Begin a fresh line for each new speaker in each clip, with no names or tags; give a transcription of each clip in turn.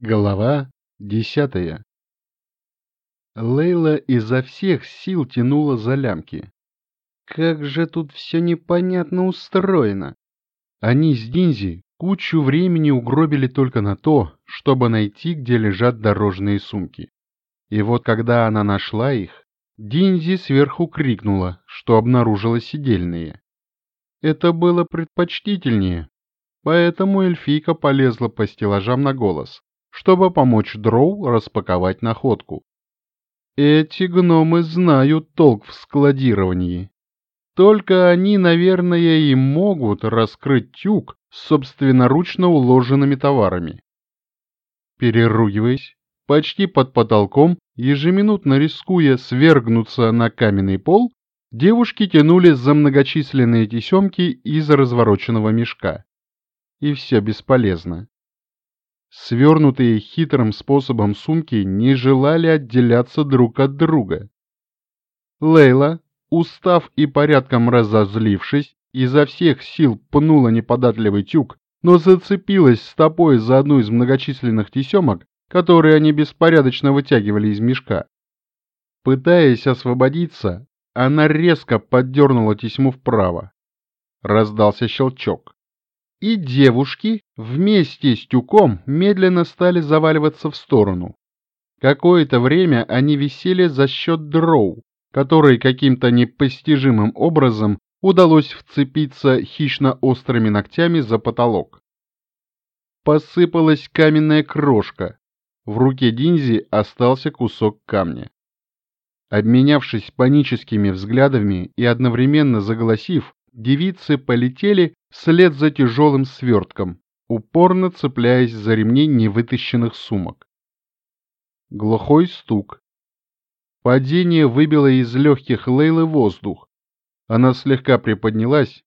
Глава десятая Лейла изо всех сил тянула за лямки. Как же тут все непонятно устроено. Они с Динзи кучу времени угробили только на то, чтобы найти, где лежат дорожные сумки. И вот когда она нашла их, Динзи сверху крикнула, что обнаружила сидельные. Это было предпочтительнее, поэтому эльфийка полезла по стеллажам на голос чтобы помочь Дроу распаковать находку. Эти гномы знают толк в складировании. Только они, наверное, и могут раскрыть тюк с собственноручно уложенными товарами. Переругиваясь, почти под потолком, ежеминутно рискуя свергнуться на каменный пол, девушки тянули за многочисленные тесемки из развороченного мешка. И все бесполезно. Свернутые хитрым способом сумки не желали отделяться друг от друга. Лейла, устав и порядком разозлившись, изо всех сил пнула неподатливый тюк, но зацепилась стопой за одну из многочисленных тесемок, которые они беспорядочно вытягивали из мешка. Пытаясь освободиться, она резко поддернула тесьму вправо. Раздался щелчок и девушки вместе с тюком медленно стали заваливаться в сторону. Какое-то время они висели за счет дроу, которые каким-то непостижимым образом удалось вцепиться хищно-острыми ногтями за потолок. Посыпалась каменная крошка. В руке Динзи остался кусок камня. Обменявшись паническими взглядами и одновременно заголосив, девицы полетели вслед за тяжелым свертком, упорно цепляясь за ремни невытащенных сумок. Глухой стук. Падение выбило из легких Лейлы воздух. Она слегка приподнялась,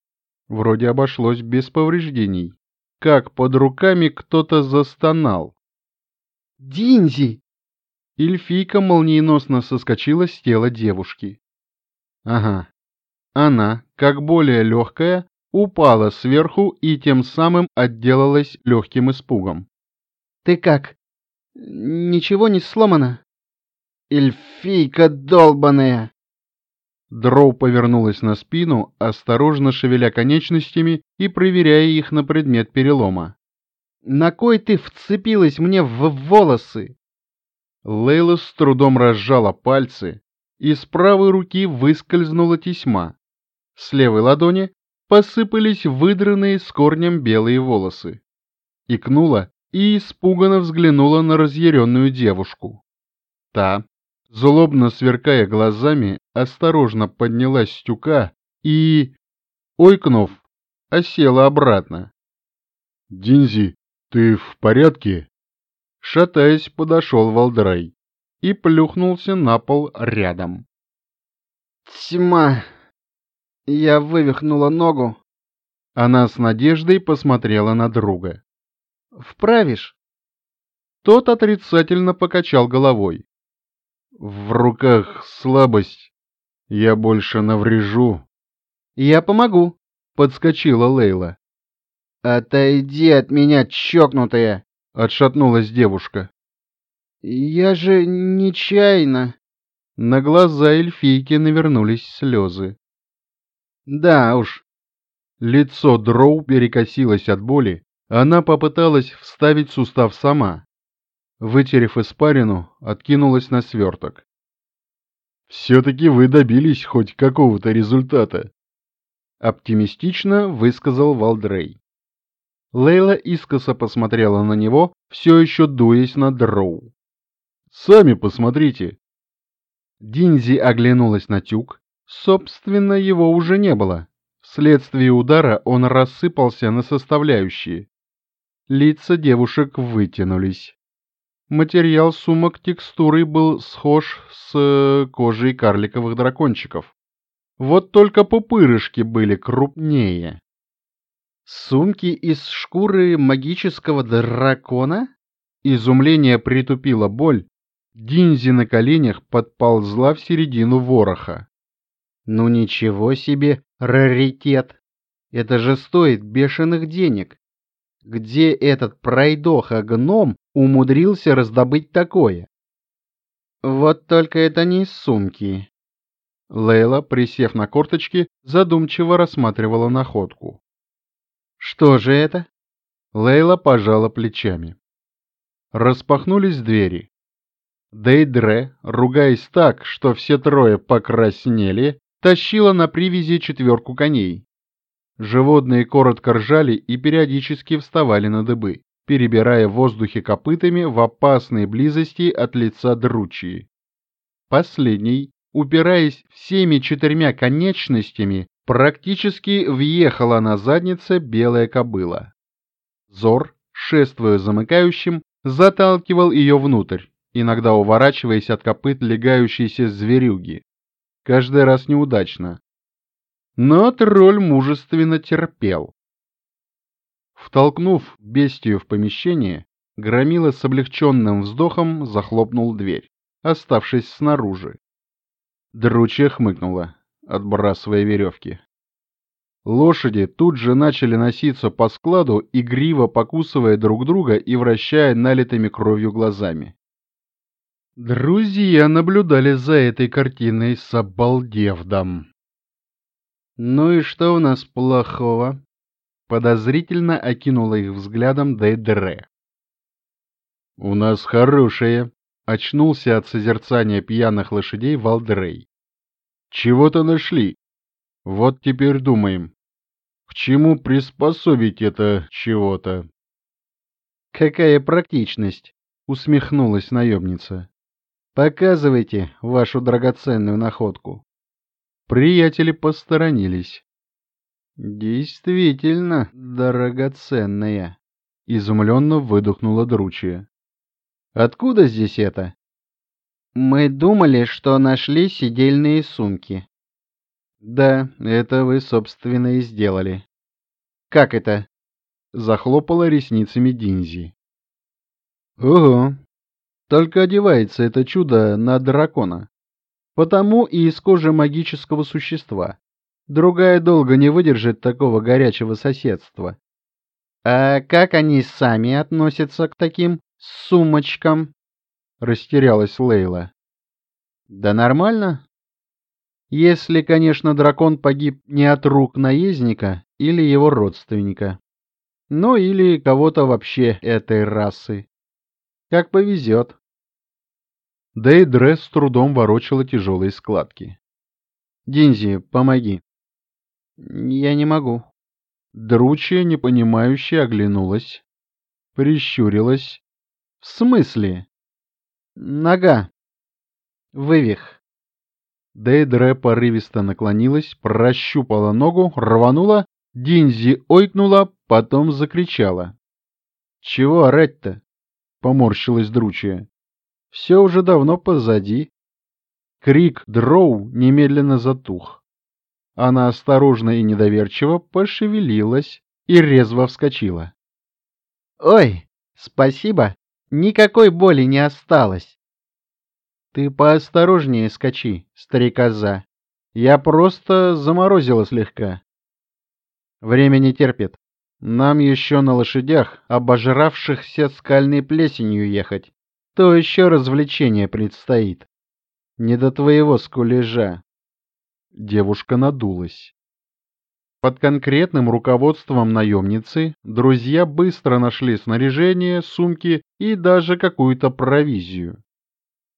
вроде обошлось без повреждений, как под руками кто-то застонал.
«Динзи!»
Эльфийка молниеносно соскочила с тела девушки. Ага, она, как более легкая, упала сверху и тем самым отделалась легким испугом.
«Ты как? Ничего не сломано?» «Эльфийка долбаная!»
Дроу повернулась на спину, осторожно шевеля конечностями и проверяя их на предмет перелома.
«На кой ты вцепилась мне в волосы?»
Лейла с трудом разжала пальцы, и с правой руки выскользнула тесьма. С левой ладони посыпались выдранные с корнем белые волосы. Икнула и испуганно взглянула на разъяренную девушку. Та, злобно сверкая глазами, осторожно поднялась с тюка и, ойкнув, осела обратно. «Динзи, ты в порядке?» Шатаясь, подошел Валдрай и плюхнулся на пол рядом.
«Тьма!» Я вывихнула ногу.
Она с надеждой посмотрела на друга.
«Вправишь?»
Тот отрицательно покачал головой. «В руках слабость. Я больше наврежу».
«Я помогу», — подскочила Лейла. «Отойди от меня, чокнутая!» — отшатнулась девушка. «Я же нечаянно...»
На глаза эльфийки навернулись слезы.
Да уж.
Лицо Дроу перекосилось от боли, она попыталась вставить сустав сама. Вытерев испарину, откинулась на сверток. «Все-таки вы добились хоть какого-то результата», — оптимистично высказал Валдрей. Лейла искоса посмотрела на него, все еще дуясь на Дроу. «Сами посмотрите». Динзи оглянулась на тюк, Собственно, его уже не было. Вследствие удара он рассыпался на составляющие. Лица девушек вытянулись. Материал сумок текстурой был схож с э, кожей карликовых дракончиков. Вот только пупырышки были крупнее.
«Сумки из шкуры магического дракона?»
Изумление притупило боль. Динзи на коленях подползла в середину вороха.
Ну ничего себе, раритет! Это же стоит бешеных денег. где этот пройдоха-гном умудрился раздобыть такое. Вот только это не из сумки.
Лейла, присев на корточки, задумчиво рассматривала находку.
Что же это?
Лейла пожала плечами. Распахнулись двери. Дейдре, ругаясь так, что все трое покраснели, тащила на привязи четверку коней. Животные коротко ржали и периодически вставали на дыбы, перебирая в воздухе копытами в опасной близости от лица дручии. Последний, упираясь всеми четырьмя конечностями, практически въехала на заднице белая кобыла. Зор, шествуя замыкающим, заталкивал ее внутрь, иногда уворачиваясь от копыт легающейся зверюги. Каждый раз неудачно. Но тролль мужественно терпел. Втолкнув бестию в помещение, Громила с облегченным вздохом захлопнул дверь, оставшись снаружи. Дручья хмыкнула, отбрасывая веревки. Лошади тут же начали носиться по складу, игриво покусывая друг друга и вращая налитыми кровью глазами. Друзья наблюдали за этой картиной с обалдевдом.
«Ну и что у нас плохого?»
Подозрительно окинула их взглядом Дейдре. «У нас хорошее», — очнулся от созерцания пьяных лошадей Валдрей. «Чего-то нашли, вот теперь думаем, к чему приспособить это чего-то?
Какая практичность, усмехнулась наемница. Показывайте вашу драгоценную находку.
Приятели посторонились.
Действительно драгоценная,
изумленно выдохнула Дручья.
Откуда здесь это? Мы думали, что нашли сидельные сумки.
Да, это вы, собственно, и сделали.
Как это?
Захлопала ресницами Динзи.
Ого. Только одевается это чудо на дракона. Потому и из кожи магического существа. Другая долго не выдержит такого горячего соседства. А как они сами относятся к таким сумочкам? Растерялась Лейла. Да нормально, если, конечно, дракон погиб не от рук наездника или его родственника. Ну или кого-то вообще этой расы. Как повезет.
Дейдре с трудом ворочала тяжелые складки.
«Динзи, помоги». «Я не могу».
Дручья, непонимающе, оглянулась, прищурилась. «В смысле?»
«Нога. Вывих».
Дейдре порывисто наклонилась, прощупала ногу, рванула, Динзи ойкнула, потом закричала. «Чего орать-то?» — поморщилась Дручья. «Все уже давно позади». Крик Дроу немедленно затух. Она осторожно и недоверчиво пошевелилась и резво вскочила.
«Ой, спасибо, никакой боли не осталось». Ты поосторожнее скачи, старикоза. Я просто заморозила слегка. Время не терпит. Нам еще на лошадях, обожравшихся скальной плесенью, ехать. То еще развлечение предстоит. Не до твоего скулежа.
Девушка надулась. Под конкретным руководством наемницы друзья быстро нашли снаряжение, сумки и даже какую-то провизию.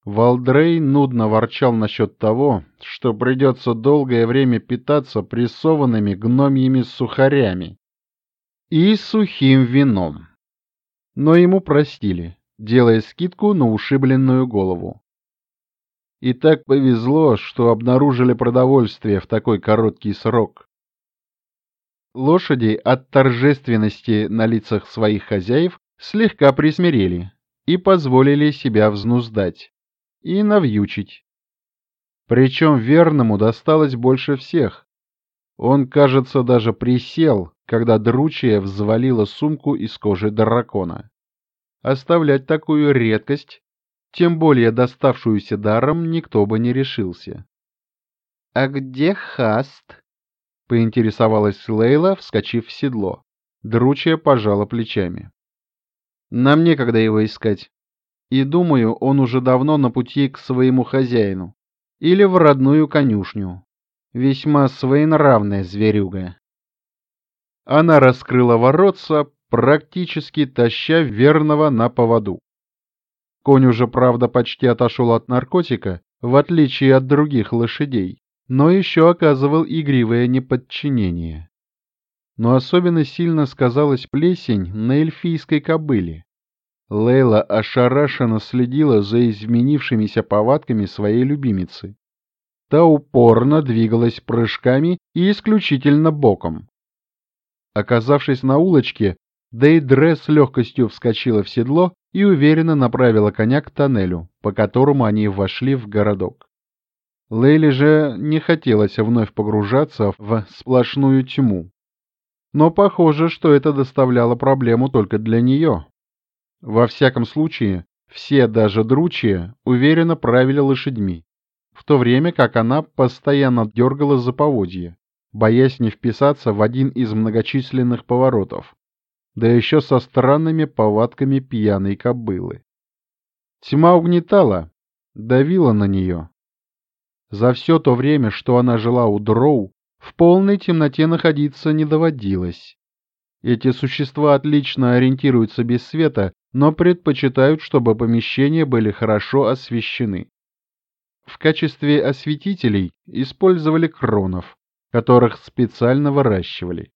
Валдрей нудно ворчал насчет того, что придется долгое время питаться прессованными гномьими сухарями и сухим вином. Но ему простили, делая скидку на ушибленную голову. И так повезло, что обнаружили продовольствие в такой короткий срок. Лошади от торжественности на лицах своих хозяев слегка присмирели и позволили себя взнуздать и навьючить. Причем верному досталось больше всех. Он, кажется, даже присел, когда Дручья взвалила сумку из кожи дракона. Оставлять такую редкость, тем более доставшуюся даром, никто бы не решился.
— А где Хаст?
— поинтересовалась Лейла, вскочив в седло.
Дручья пожала плечами. Нам некогда его искать. И думаю, он уже давно на пути к своему хозяину. Или в родную конюшню. Весьма своенравная зверюга. Она раскрыла воротца, практически таща верного на поводу. Конь уже, правда, почти отошел от наркотика, в отличие от других лошадей, но еще оказывал игривое неподчинение. Но особенно сильно сказалась плесень на эльфийской кобыле. Лейла ошарашенно следила за изменившимися повадками своей любимицы. Та упорно двигалась прыжками и исключительно боком. Оказавшись на улочке, Дейдре с легкостью вскочила в седло и уверенно направила коня к тоннелю, по которому они вошли в городок. Лейле же не хотелось вновь погружаться в сплошную тьму. Но похоже, что это доставляло проблему только для нее. Во всяком случае, все, даже дручья, уверенно правили лошадьми, в то время как она постоянно дергала за поводья, боясь не вписаться в один из многочисленных поворотов, да еще со странными повадками пьяной кобылы. Тьма угнетала, давила на нее. За все то время, что она жила у Дроу, в полной темноте находиться не доводилось. Эти существа отлично ориентируются без света, но предпочитают, чтобы помещения были хорошо освещены. В качестве осветителей использовали кронов, которых специально выращивали.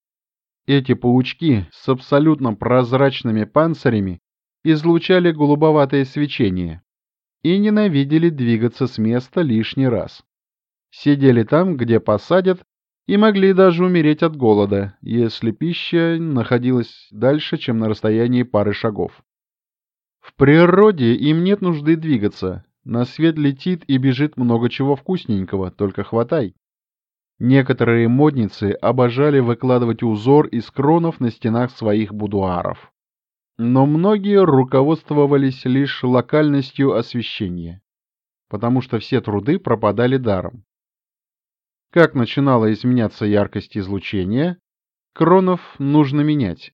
Эти паучки с абсолютно прозрачными панцирями излучали голубоватое свечение и ненавидели двигаться с места лишний раз. Сидели там, где посадят, и могли даже умереть от голода, если пища находилась дальше, чем на расстоянии пары шагов. В природе им нет нужды двигаться, на свет летит и бежит много чего вкусненького, только хватай. Некоторые модницы обожали выкладывать узор из кронов на стенах своих будуаров. Но многие руководствовались лишь локальностью освещения, потому что все труды пропадали даром. Как начинала изменяться яркость излучения, кронов нужно менять.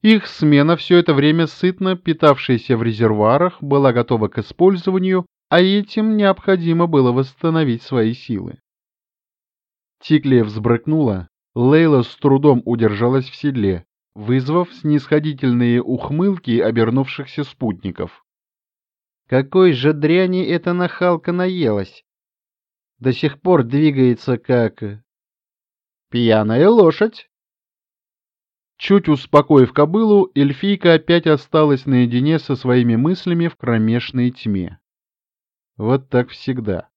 Их смена все это время сытно питавшаяся в резервуарах была готова к использованию, а этим необходимо было восстановить свои силы. Тиклия взбрыкнула, Лейла с трудом удержалась в седле, вызвав снисходительные ухмылки обернувшихся спутников. «Какой же дряни эта нахалка наелась! До сих пор двигается как... пьяная лошадь!» Чуть успокоив кобылу, эльфийка опять осталась наедине со своими мыслями в кромешной тьме. Вот так всегда.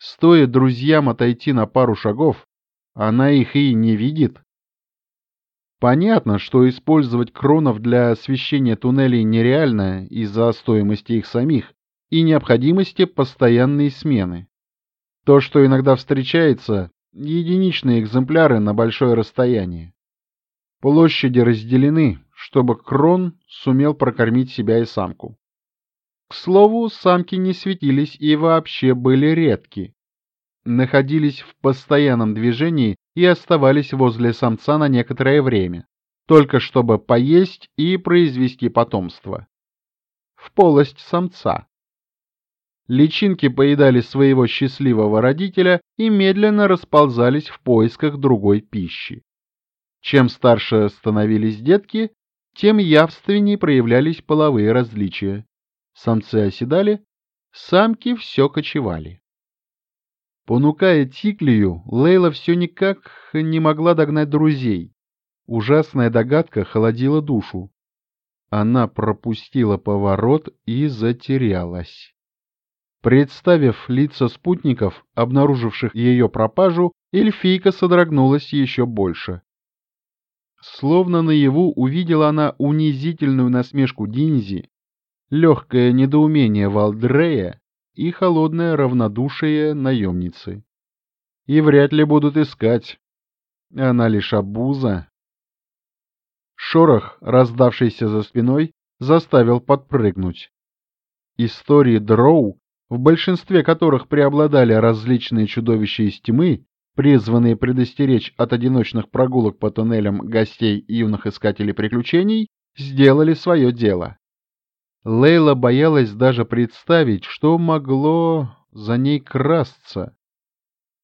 Стоит друзьям отойти на пару шагов, она их и не видит. Понятно, что использовать кронов для освещения туннелей нереально из-за стоимости их самих и необходимости постоянной смены. То, что иногда встречается, единичные экземпляры на большое расстояние. Площади разделены, чтобы крон сумел прокормить себя и самку. К слову, самки не светились и вообще были редки. Находились в постоянном движении и оставались возле самца на некоторое время, только чтобы поесть и произвести потомство. В полость самца. Личинки поедали своего счастливого родителя и медленно расползались в поисках другой пищи. Чем старше становились детки, тем явственнее проявлялись половые различия. Самцы оседали, самки все кочевали. Понукая Тиклию, Лейла все никак не могла догнать друзей. Ужасная догадка холодила душу. Она пропустила поворот и затерялась. Представив лица спутников, обнаруживших ее пропажу, эльфийка содрогнулась еще больше. Словно наяву увидела она унизительную насмешку Динзи легкое недоумение Валдрея и холодное равнодушие наемницы. И вряд ли будут искать. Она лишь обуза. Шорох, раздавшийся за спиной, заставил подпрыгнуть. Истории дроу, в большинстве которых преобладали различные чудовища из тьмы, призванные предостеречь от одиночных прогулок по туннелям гостей и юных искателей приключений, сделали свое дело. Лейла боялась даже представить, что могло за ней красться.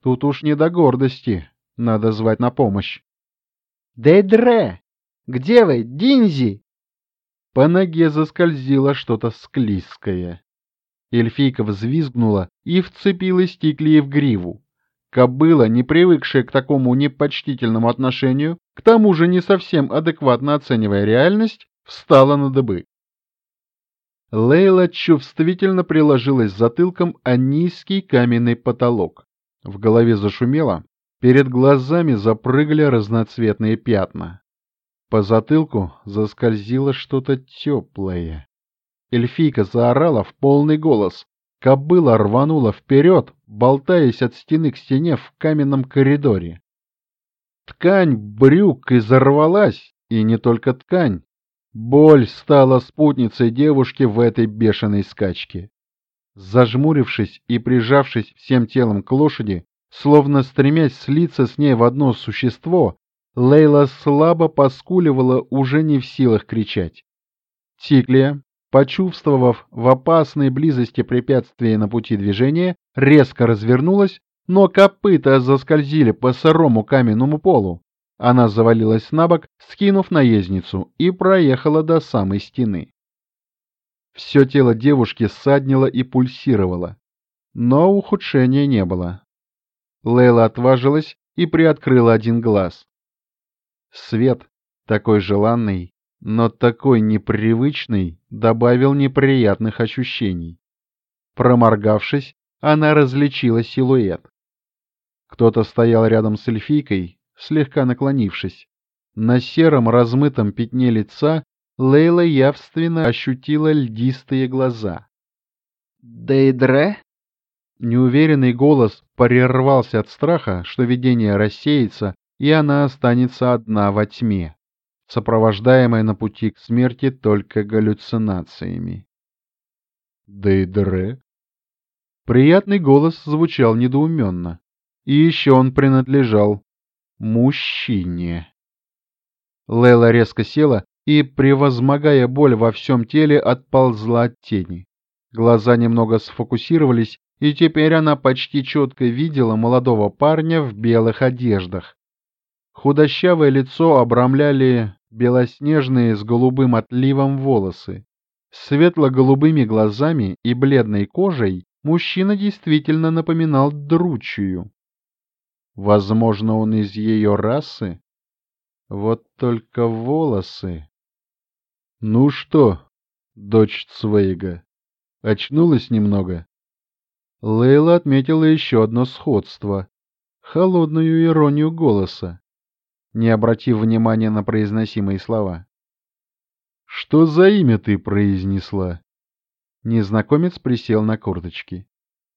Тут уж не до гордости, надо звать на помощь.
«Дейдре! Где вы, Динзи?»
По ноге заскользило что-то склизкое. Эльфийка взвизгнула и вцепилась Тикли в гриву. Кобыла, не привыкшая к такому непочтительному отношению, к тому же не совсем адекватно оценивая реальность, встала на дыбы. Лейла чувствительно приложилась затылком о низкий каменный потолок. В голове зашумело, перед глазами запрыгали разноцветные пятна. По затылку заскользило что-то теплое. Эльфийка заорала в полный голос. Кобыла рванула вперед, болтаясь от стены к стене в каменном коридоре. Ткань брюк изорвалась, и не только ткань. Боль стала спутницей девушки в этой бешеной скачке. Зажмурившись и прижавшись всем телом к лошади, словно стремясь слиться с ней в одно существо, Лейла слабо поскуливала, уже не в силах кричать. Тиклия, почувствовав в опасной близости препятствия на пути движения, резко развернулась, но копыта заскользили по сырому каменному полу. Она завалилась на бок, скинув наездницу, и проехала до самой стены. Все тело девушки ссаднило и пульсировало, но ухудшения не было. Лейла отважилась и приоткрыла один глаз. Свет, такой желанный, но такой непривычный, добавил неприятных ощущений. Проморгавшись, она различила силуэт. Кто-то стоял рядом с эльфийкой, слегка наклонившись. На сером размытом пятне лица Лейла явственно ощутила льдистые глаза.
«Дейдре?»
Неуверенный голос прервался от страха, что видение рассеется, и она останется одна во тьме, сопровождаемая на пути к смерти только галлюцинациями. «Дейдре?» Приятный голос звучал недоуменно, и еще он принадлежал мужчине. Лейла резко села и, превозмогая боль во всем теле, отползла от тени. Глаза немного сфокусировались, и теперь она почти четко видела молодого парня в белых одеждах. Худощавое лицо обрамляли белоснежные с голубым отливом волосы. Светло-голубыми глазами и бледной кожей мужчина действительно напоминал дручью. Возможно, он из ее расы? Вот только волосы... Ну что, дочь Цвейга, очнулась немного? Лейла отметила еще одно сходство — холодную иронию голоса, не обратив внимания на произносимые слова. «Что за имя ты произнесла?» Незнакомец присел на корточки.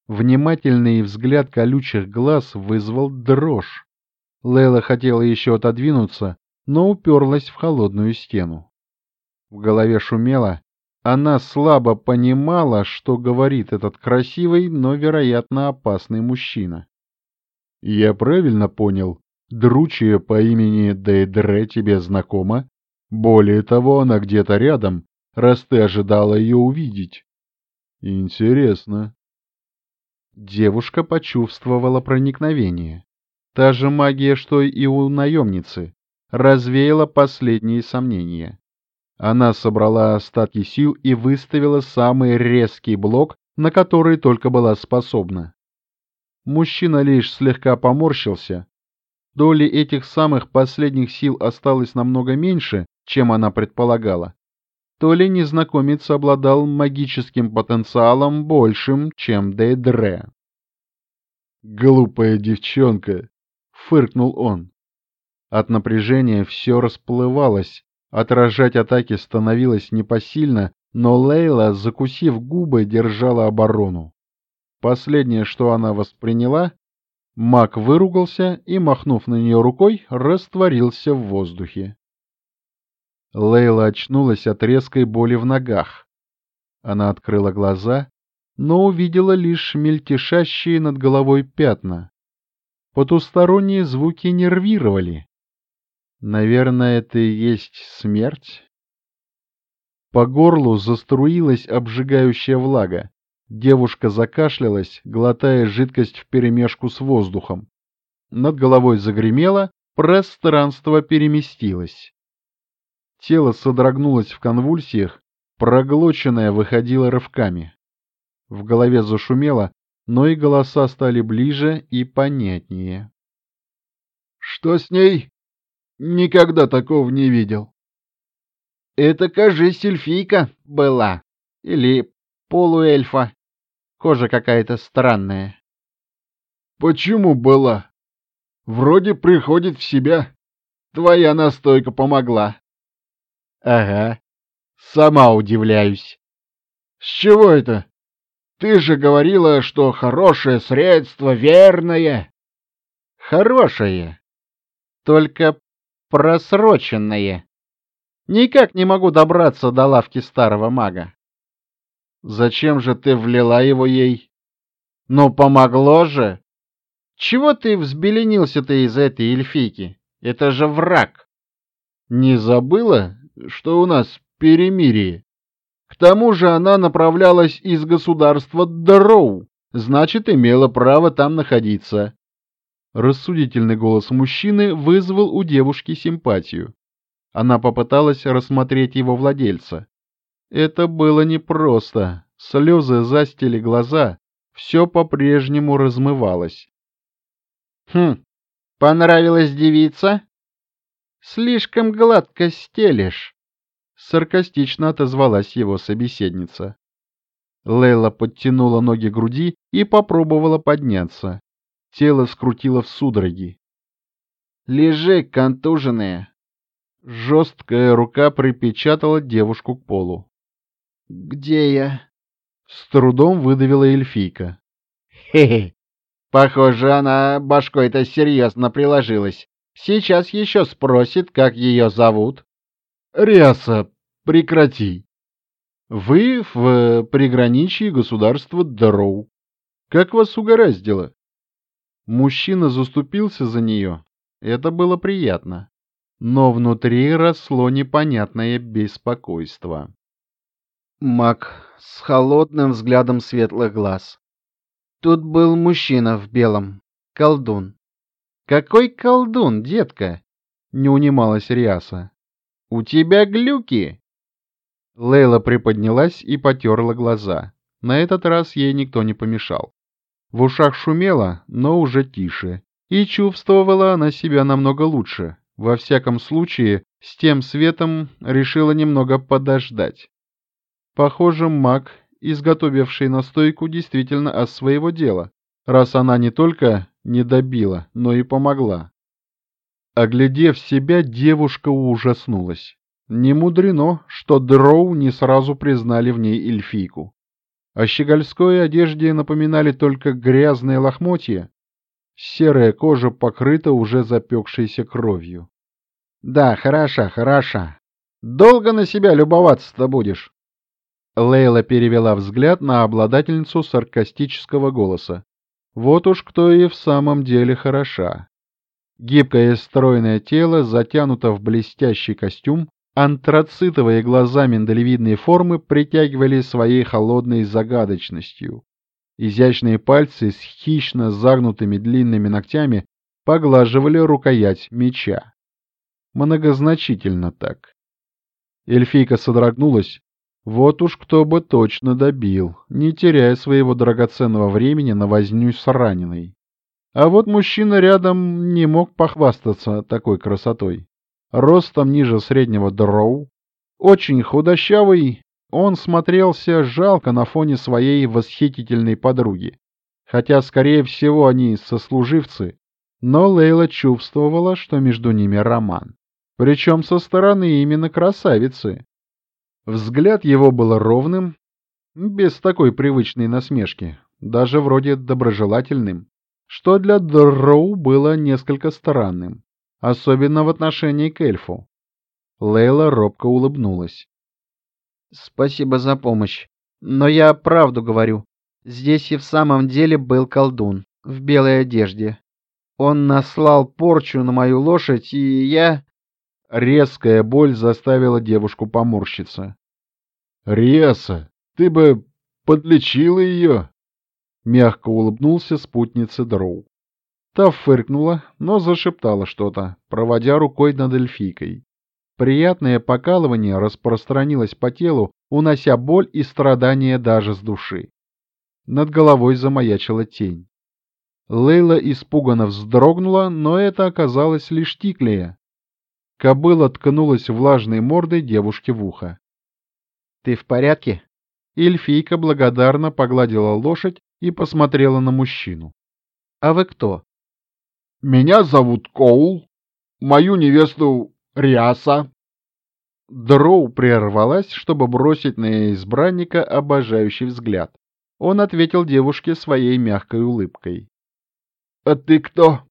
Внимательный взгляд колючих глаз вызвал дрожь. Лейла хотела еще отодвинуться, но уперлась в холодную стену. В голове шумело, она слабо понимала, что говорит этот красивый, но, вероятно, опасный мужчина. «Я правильно понял, Дручья по имени Дейдре тебе знакома? Более того, она где-то рядом, раз ты ожидала ее увидеть». «Интересно». Девушка почувствовала проникновение. Та же магия, что и у наемницы, развеяла последние сомнения. Она собрала остатки сил и выставила самый резкий блок, на который только была способна. Мужчина лишь слегка поморщился. Доли этих самых последних сил осталось намного меньше, чем она предполагала. То ли незнакомец обладал магическим потенциалом большим, чем Дейдре. «Глупая девчонка!» — фыркнул он. От напряжения все расплывалось, Отражать атаки становилось непосильно, но Лейла, закусив губы, держала оборону. Последнее, что она восприняла, маг выругался и, махнув на нее рукой, растворился в воздухе. Лейла очнулась от резкой боли в ногах. Она открыла глаза, но увидела лишь мельтешащие над головой пятна.
Потусторонние звуки нервировали. Наверное, это и есть смерть? По горлу заструилась обжигающая влага. Девушка закашлялась, глотая жидкость вперемешку с воздухом. Над головой загремело, пространство переместилось. Тело содрогнулось в конвульсиях, проглоченное выходило рывками. В голове зашумело, но и голоса стали ближе и понятнее. «Что с ней? Никогда такого не видел».
«Это, кажись, эльфийка была. Или полуэльфа. Кожа какая-то странная».
«Почему была? Вроде приходит в себя. Твоя настойка помогла».
«Ага. Сама удивляюсь».
«С чего это?» Ты же говорила, что хорошее средство, верное.
Хорошее. Только просроченное. Никак не могу добраться до лавки старого мага.
Зачем же ты влила его ей?
Ну, помогло же. Чего ты взбеленился-то из этой эльфийки? Это же враг.
Не забыла, что у нас перемирие? К тому же она направлялась из государства Дроу, значит, имела право там находиться. Рассудительный голос мужчины вызвал у девушки симпатию. Она попыталась рассмотреть его владельца. Это было непросто. Слезы застили глаза, все по-прежнему размывалось.
«Хм, понравилась девица?» «Слишком гладко стелешь»
саркастично отозвалась его собеседница. Лейла подтянула ноги к груди и попробовала подняться. Тело скрутило в судороги.
«Лежи, контуженная!»
Жесткая рука припечатала девушку к полу.
«Где я?»
С трудом выдавила эльфийка.
«Хе-хе! Похоже, она башкой-то серьезно приложилась. Сейчас еще спросит, как ее зовут».
Риаса, прекрати. Вы в приграничье государства Дроу. Как вас угораздило? Мужчина заступился за нее. Это было приятно. Но внутри росло непонятное беспокойство.
Мак с холодным взглядом светлых глаз. Тут был мужчина в белом, колдун.
«Какой колдун, детка?» — не унималась Риаса. «У тебя глюки!» Лейла приподнялась и потерла глаза. На этот раз ей никто не помешал. В ушах шумело, но уже тише, и чувствовала она себя намного лучше. Во всяком случае, с тем светом решила немного подождать. Похоже, маг, изготовивший настойку, действительно от своего дела, раз она не только не добила, но и помогла. Оглядев себя, девушка ужаснулась. Не мудрено, что дроу не сразу признали в ней эльфийку. О щегольской одежде напоминали только грязные лохмотья. Серая кожа покрыта уже запекшейся кровью.
«Да, хороша, хороша. Долго на себя любоваться-то будешь?»
Лейла перевела взгляд на обладательницу саркастического голоса. Вот уж кто и в самом деле хороша. Гибкое стройное тело затянуто в блестящий костюм, антрацитовые глаза миндалевидной формы притягивали своей холодной загадочностью. Изящные пальцы с хищно загнутыми длинными ногтями поглаживали рукоять меча. Многозначительно так. Эльфийка содрогнулась. Вот уж кто бы точно добил, не теряя своего драгоценного времени на возню с раненой. А вот мужчина рядом не мог похвастаться такой красотой. Ростом ниже среднего дроу, очень худощавый, он смотрелся жалко на фоне своей восхитительной подруги. Хотя, скорее всего, они сослуживцы, но Лейла чувствовала, что между ними роман. Причем со стороны именно красавицы. Взгляд его был ровным, без такой привычной насмешки, даже вроде доброжелательным что для Дроу было несколько странным, особенно в отношении к эльфу. Лейла робко улыбнулась.
«Спасибо за помощь, но я правду говорю. Здесь и в самом деле был колдун, в белой одежде. Он наслал порчу на мою лошадь, и я...»
Резкая боль заставила девушку поморщиться. «Риаса, ты бы подлечила ее!» Мягко улыбнулся спутнице Дроу. Та фыркнула, но зашептала что-то, проводя рукой над эльфийкой. Приятное покалывание распространилось по телу, унося боль и страдания даже с души. Над головой замаячила тень. Лейла испуганно вздрогнула, но это оказалось лишь Тиклия. Кобыла ткнулась влажной мордой девушке в ухо.
«Ты в порядке?»
Эльфийка благодарно погладила лошадь и посмотрела на мужчину.
«А вы кто?»
«Меня зовут Коул, мою невесту Риаса».
Дроу прервалась, чтобы бросить на избранника обожающий взгляд. Он ответил девушке своей мягкой улыбкой.
«А ты кто?»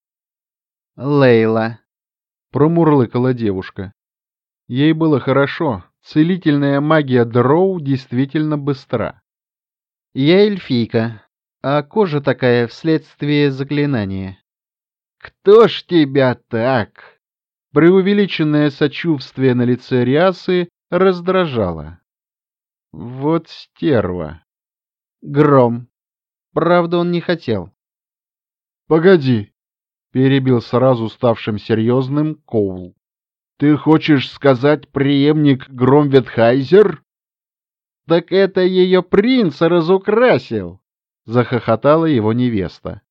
«Лейла», —
промурлыкала девушка. Ей было хорошо, целительная магия Дроу действительно быстра.
«Я эльфийка, а кожа такая вследствие заклинания».
«Кто ж тебя так?»
Преувеличенное сочувствие на лице Риасы раздражало. Вот стерва.
Гром. Правда, он не хотел.
«Погоди», —
перебил сразу ставшим серьезным Коул.
«Ты хочешь сказать преемник Громветхайзер?»
«Так это ее принц разукрасил!» — захохотала его невеста.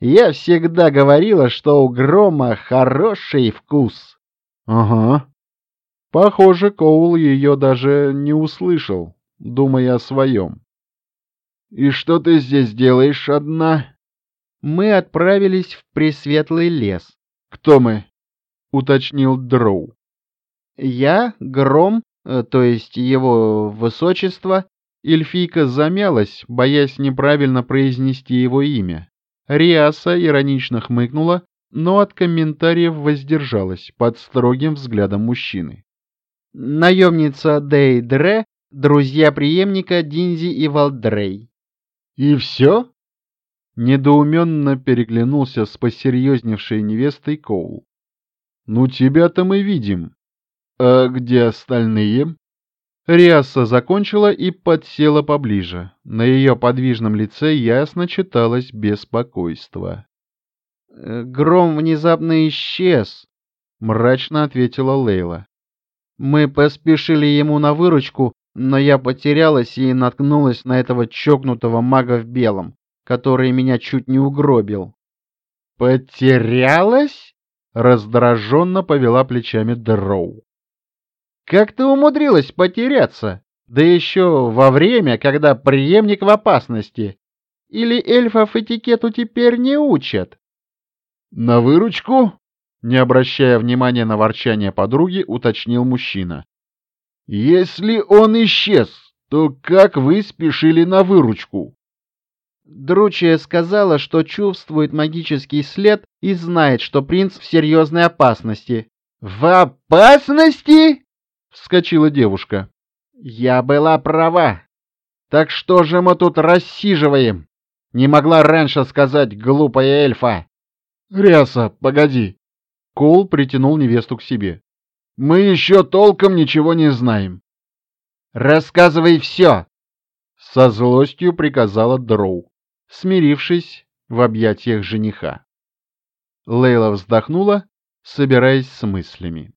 «Я всегда говорила, что у Грома хороший вкус». «Ага». Похоже, Коул ее даже не услышал, думая о своем.
«И что ты здесь делаешь одна?»
мы отправились в Пресветлый лес.
Кто мы?
Уточнил Дроу.
Я, Гром, э, то есть его высочество,
эльфийка замялась, боясь неправильно произнести его имя. Риаса иронично хмыкнула, но от комментариев воздержалась под строгим взглядом мужчины.
Наемница Дейдре, друзья преемника Динзи и Валдрей.
И все?
Недоуменно переглянулся с посерьезневшей невестой Коул. «Ну, тебя-то мы видим. А где остальные?» Риаса закончила и подсела поближе. На ее подвижном лице ясно читалось беспокойство.
«Э, «Гром внезапно исчез», —
мрачно ответила Лейла.
«Мы поспешили ему на выручку, но я потерялась и наткнулась на этого чокнутого мага в белом который меня чуть не угробил.
«Потерялась?» — раздраженно повела плечами Дроу. «Как ты умудрилась потеряться? Да еще во время, когда преемник в опасности. Или эльфов этикету теперь не учат?»
«На выручку?»
— не обращая внимания на ворчание подруги, уточнил мужчина.
«Если он исчез, то как вы спешили на выручку?»
Дручья сказала, что чувствует магический след и знает, что принц в серьезной опасности.
«В опасности?»
— вскочила девушка.
«Я была права. Так что же мы тут рассиживаем? Не могла раньше сказать глупая эльфа».
«Ряса, погоди!» Кол притянул невесту к себе.
«Мы еще толком ничего не знаем».
«Рассказывай все!»
Со злостью приказала Дроу смирившись в объятиях жениха. Лейла вздохнула, собираясь с мыслями.